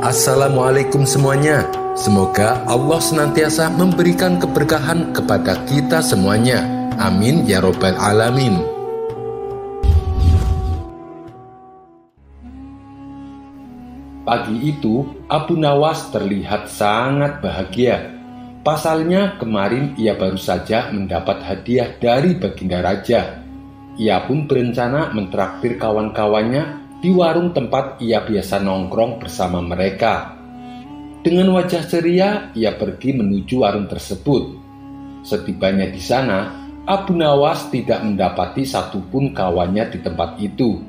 Assalamualaikum semuanya. Semoga Allah senantiasa memberikan keberkahan kepada kita semuanya. Amin ya Robbal 'Alamin. Pagi itu, Abu Nawas terlihat sangat bahagia. Pasalnya, kemarin ia baru saja mendapat hadiah dari Baginda Raja. Ia pun berencana mentraktir kawan-kawannya di warung tempat ia biasa nongkrong bersama mereka. Dengan wajah ceria, ia pergi menuju warung tersebut. Setibanya di sana, Abu Nawas tidak mendapati satupun kawannya di tempat itu.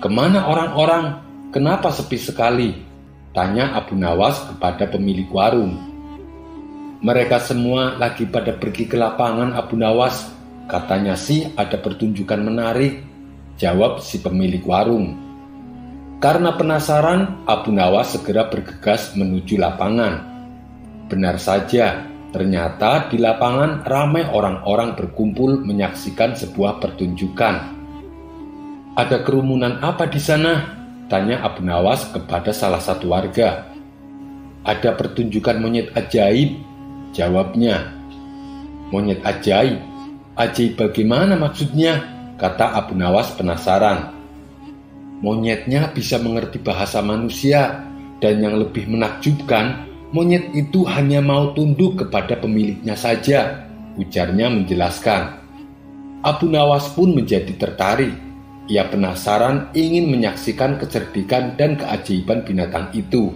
Ke mana orang-orang? Kenapa sepi sekali? Tanya Abu Nawas kepada pemilik warung. Mereka semua lagi pada pergi ke lapangan Abu Nawas. Katanya sih ada pertunjukan menarik Jawab si pemilik warung. Karena penasaran, Abu Nawas segera bergegas menuju lapangan. Benar saja, ternyata di lapangan ramai orang-orang berkumpul menyaksikan sebuah pertunjukan. Ada kerumunan apa di sana? Tanya Abu Nawas kepada salah satu warga. Ada pertunjukan monyet ajaib, jawabnya. Monyet ajaib? Ajaib bagaimana maksudnya? Kata Abu Nawas penasaran. Monyetnya bisa mengerti bahasa manusia, dan yang lebih menakjubkan, monyet itu hanya mau tunduk kepada pemiliknya saja, ujarnya menjelaskan. Abu Nawas pun menjadi tertarik. Ia penasaran ingin menyaksikan kecerdikan dan keajaiban binatang itu.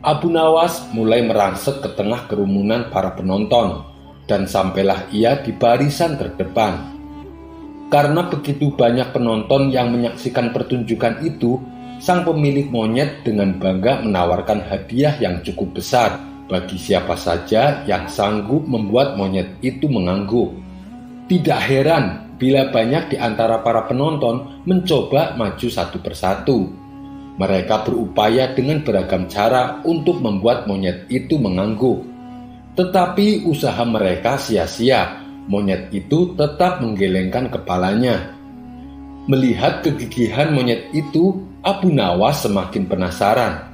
Abu Nawas mulai merangsek ke tengah kerumunan para penonton, dan sampailah ia di barisan terdepan. Karena begitu banyak penonton yang menyaksikan pertunjukan itu, sang pemilik monyet dengan bangga menawarkan hadiah yang cukup besar bagi siapa saja yang sanggup membuat monyet itu mengangguk. Tidak heran bila banyak di antara para penonton mencoba maju satu persatu. Mereka berupaya dengan beragam cara untuk membuat monyet itu mengangguk. Tetapi usaha mereka sia-sia monyet itu tetap menggelengkan kepalanya. Melihat kegigihan monyet itu, Abu Nawas semakin penasaran.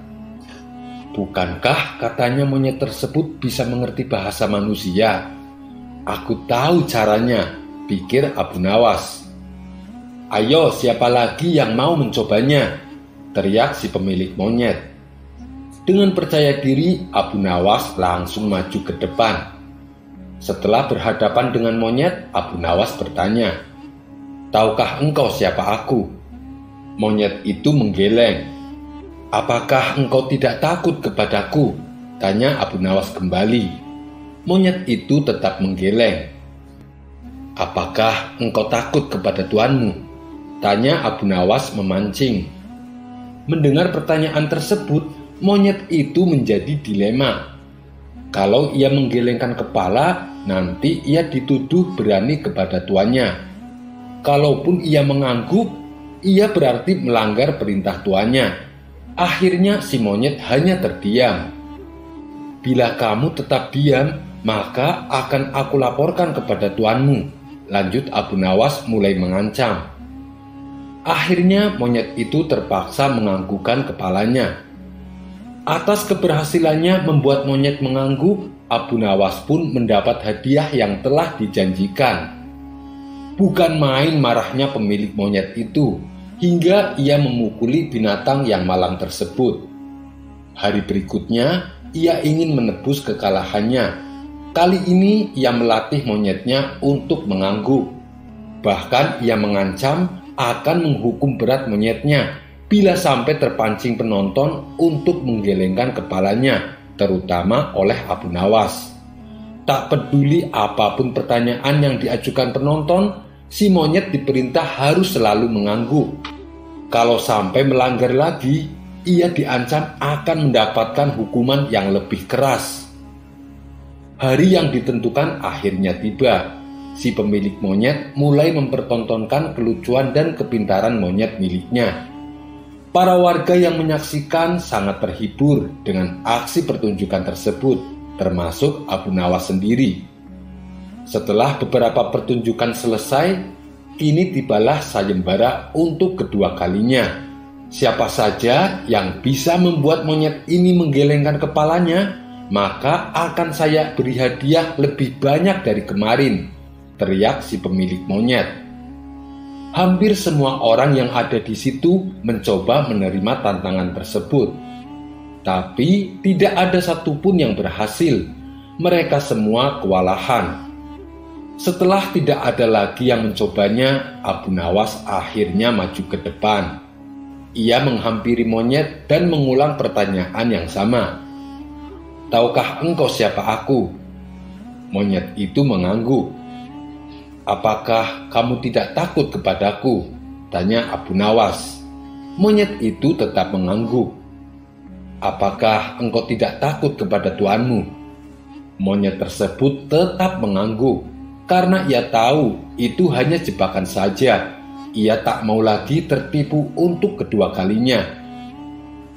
Bukankah katanya monyet tersebut bisa mengerti bahasa manusia? Aku tahu caranya, pikir Abu Nawas. Ayo, siapa lagi yang mau mencobanya? Teriak si pemilik monyet. Dengan percaya diri, Abu Nawas langsung maju ke depan setelah berhadapan dengan monyet, Abu Nawas bertanya, Tahukah engkau siapa aku? Monyet itu menggeleng. Apakah engkau tidak takut kepadaku? Tanya Abu Nawas kembali. Monyet itu tetap menggeleng. Apakah engkau takut kepada tuanmu? Tanya Abu Nawas memancing. Mendengar pertanyaan tersebut, monyet itu menjadi dilema kalau ia menggelengkan kepala, nanti ia dituduh berani kepada tuannya. Kalaupun ia mengangguk, ia berarti melanggar perintah tuannya. Akhirnya si monyet hanya terdiam. Bila kamu tetap diam, maka akan aku laporkan kepada tuanmu. Lanjut Abu Nawas mulai mengancam. Akhirnya monyet itu terpaksa menganggukkan kepalanya Atas keberhasilannya membuat monyet mengangguk, Abu Nawas pun mendapat hadiah yang telah dijanjikan. Bukan main marahnya pemilik monyet itu, hingga ia memukuli binatang yang malang tersebut. Hari berikutnya, ia ingin menebus kekalahannya. Kali ini ia melatih monyetnya untuk mengangguk. Bahkan ia mengancam akan menghukum berat monyetnya bila sampai terpancing penonton untuk menggelengkan kepalanya, terutama oleh Abu Nawas. Tak peduli apa pun pertanyaan yang diajukan penonton, si monyet diperintah harus selalu mengangguk. Kalau sampai melanggar lagi, ia diancam akan mendapatkan hukuman yang lebih keras. Hari yang ditentukan akhirnya tiba. Si pemilik monyet mulai mempertontonkan kelucuan dan kepintaran monyet miliknya Para warga yang menyaksikan sangat terhibur dengan aksi pertunjukan tersebut, termasuk Abu Nawas sendiri. Setelah beberapa pertunjukan selesai, kini tibalah sayembara untuk kedua kalinya. Siapa saja yang bisa membuat monyet ini menggelengkan kepalanya, maka akan saya beri hadiah lebih banyak dari kemarin, teriak si pemilik monyet. Hampir semua orang yang ada di situ mencoba menerima tantangan tersebut, tapi tidak ada satupun yang berhasil. Mereka semua kewalahan. Setelah tidak ada lagi yang mencobanya, Abu Nawas akhirnya maju ke depan. Ia menghampiri monyet dan mengulang pertanyaan yang sama. Tahukah engkau siapa aku? Monyet itu mengangguk. Apakah kamu tidak takut kepadaku? Tanya Abu Nawas. Monyet itu tetap mengangguk. Apakah engkau tidak takut kepada tuanmu? Monyet tersebut tetap mengangguk karena ia tahu itu hanya jebakan saja. Ia tak mau lagi tertipu untuk kedua kalinya.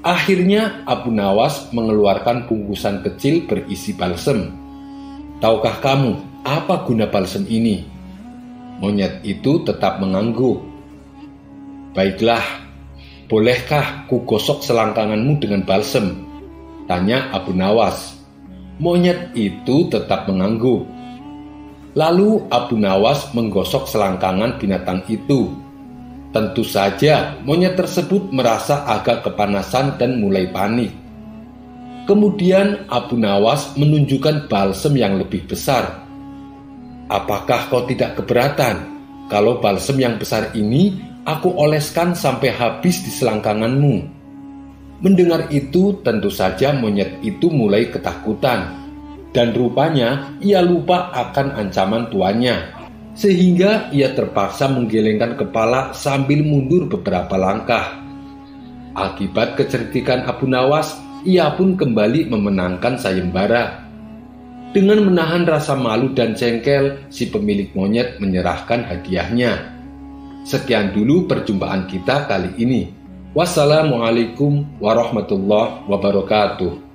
Akhirnya Abu Nawas mengeluarkan bungkusan kecil berisi balsem. Tahukah kamu apa guna balsem ini? Monyet itu tetap mengangguk. Baiklah, bolehkah ku gosok selangkanganmu dengan balsem? Tanya Abu Nawas. Monyet itu tetap mengangguk. Lalu Abu Nawas menggosok selangkangan binatang itu. Tentu saja monyet tersebut merasa agak kepanasan dan mulai panik. Kemudian Abu Nawas menunjukkan balsem yang lebih besar. Apakah kau tidak keberatan kalau balsem yang besar ini aku oleskan sampai habis di selangkanganmu? Mendengar itu tentu saja monyet itu mulai ketakutan dan rupanya ia lupa akan ancaman tuannya, sehingga ia terpaksa menggelengkan kepala sambil mundur beberapa langkah. Akibat kecerdikan Abu Nawas, ia pun kembali memenangkan sayembara. Dengan menahan rasa malu dan jengkel, si pemilik monyet menyerahkan hadiahnya. Sekian dulu perjumpaan kita kali ini. Wassalamualaikum warahmatullahi wabarakatuh.